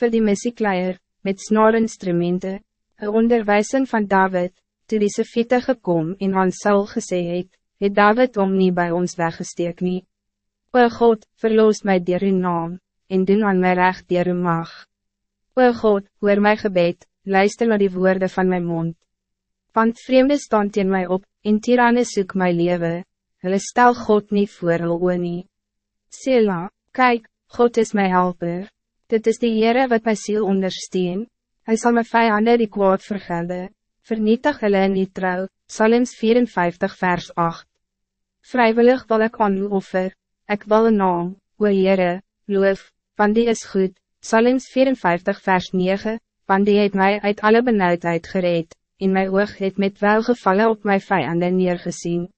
voor die missiekleier, met snaarinstrumenten, een onderwijzing van David, toe die Sefite gekom en aan Saul gesê het, het David om niet bij ons weggesteek nie. O God, verloos mij dier uw naam, en doen aan my recht dier uw mag. O God, hoor my gebed, luister naar die woorden van mijn mond. Want vreemde stand in mij op, en tiranne soek my leven, hulle stel God niet voor hulle oor nie. Sela, kijk, God is mijn helper. Dit is de Heere wat my ziel ondersteun. Hij zal mijn vijanden die kwaad vergelden. Vernietig hulle in die trouw, Psalms 54 vers 8. Vrijwillig wil ik aan u offer, ik wil een naam, o Heere, loof, want die is goed, Psalms 54 vers 9, want die het mij uit alle benauwdheid gereed, in mijn oog het met welgevallen op mijn vijanden neergezien.